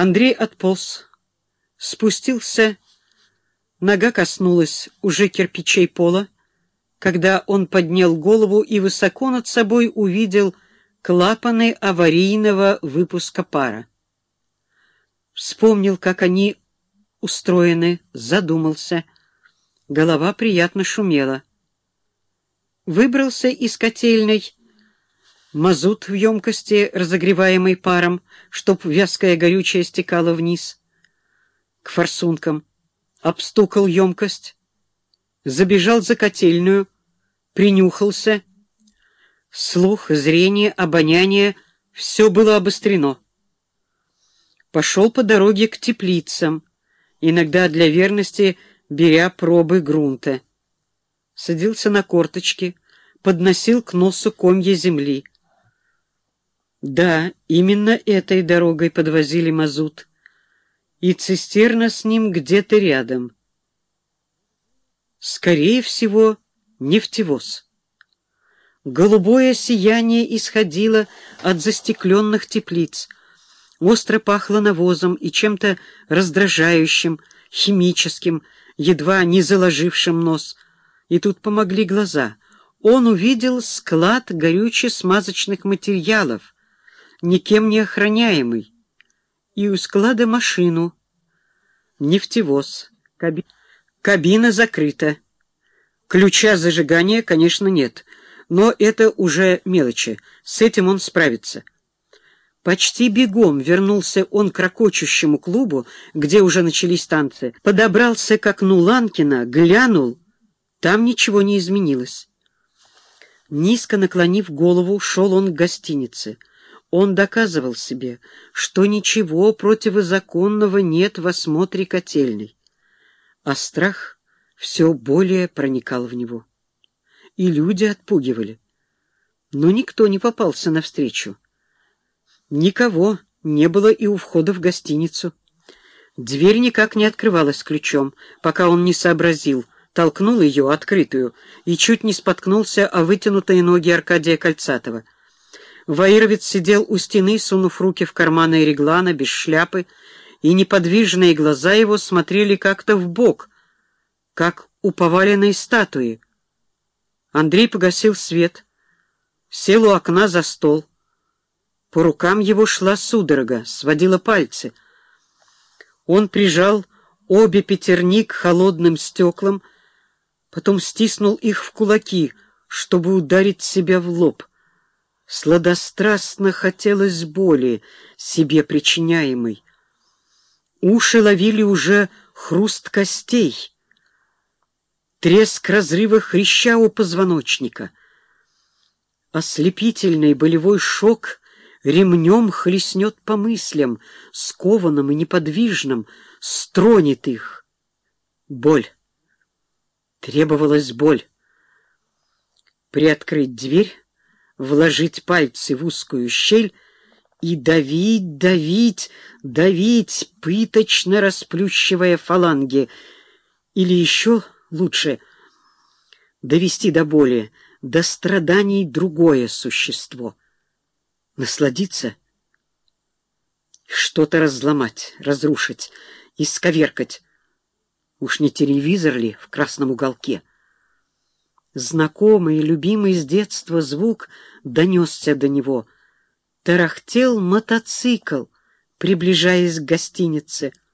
Андрей отполз, спустился, нога коснулась уже кирпичей пола, когда он поднял голову и высоко над собой увидел клапаны аварийного выпуска пара. Вспомнил, как они устроены, задумался. Голова приятно шумела. Выбрался из котельной мазут в емкости, разогреваемый паром, чтоб вязкое горючее стекало вниз. К форсункам. Обстукал емкость. Забежал за котельную. Принюхался. Слух, зрение, обоняние — все было обострено. Пошел по дороге к теплицам, иногда для верности беря пробы грунта. Садился на корточки, подносил к носу комья земли. Да, именно этой дорогой подвозили мазут. И цистерна с ним где-то рядом. Скорее всего, нефтевоз. Голубое сияние исходило от застекленных теплиц. Остро пахло навозом и чем-то раздражающим, химическим, едва не заложившим нос. И тут помогли глаза. Он увидел склад горюче-смазочных материалов — никем не охраняемый, и у склада машину, нефтевоз, каби... кабина закрыта. Ключа зажигания, конечно, нет, но это уже мелочи, с этим он справится. Почти бегом вернулся он к ракочущему клубу, где уже начались танцы, подобрался к окну Ланкина, глянул, там ничего не изменилось. Низко наклонив голову, шел он к гостинице. Он доказывал себе, что ничего противозаконного нет в осмотре котельной, а страх все более проникал в него. И люди отпугивали. Но никто не попался навстречу. Никого не было и у входа в гостиницу. Дверь никак не открывалась ключом, пока он не сообразил, толкнул ее, открытую, и чуть не споткнулся о вытянутые ноги Аркадия Кольцатова — Ваировец сидел у стены, сунув руки в карманы реглана, без шляпы, и неподвижные глаза его смотрели как-то в бок, как у поваленной статуи. Андрей погасил свет, сел у окна за стол. По рукам его шла судорога, сводила пальцы. Он прижал обе пятерни к холодным стеклам, потом стиснул их в кулаки, чтобы ударить себя в лоб. Сладострастно хотелось боли, себе причиняемой. Уши ловили уже хруст костей, треск разрыва хряща у позвоночника. Ослепительный болевой шок ремнем хлестнет по мыслям, скованным и неподвижным, стронет их. Боль. Требовалась боль. Приоткрыть дверь вложить пальцы в узкую щель и давить, давить, давить, пыточно расплющивая фаланги. Или еще лучше довести до боли, до страданий другое существо. Насладиться, что-то разломать, разрушить, исковеркать. Уж не телевизор ли в красном уголке? Знакомый, любимый с детства звук донесся до него. Тарахтел мотоцикл, приближаясь к гостинице —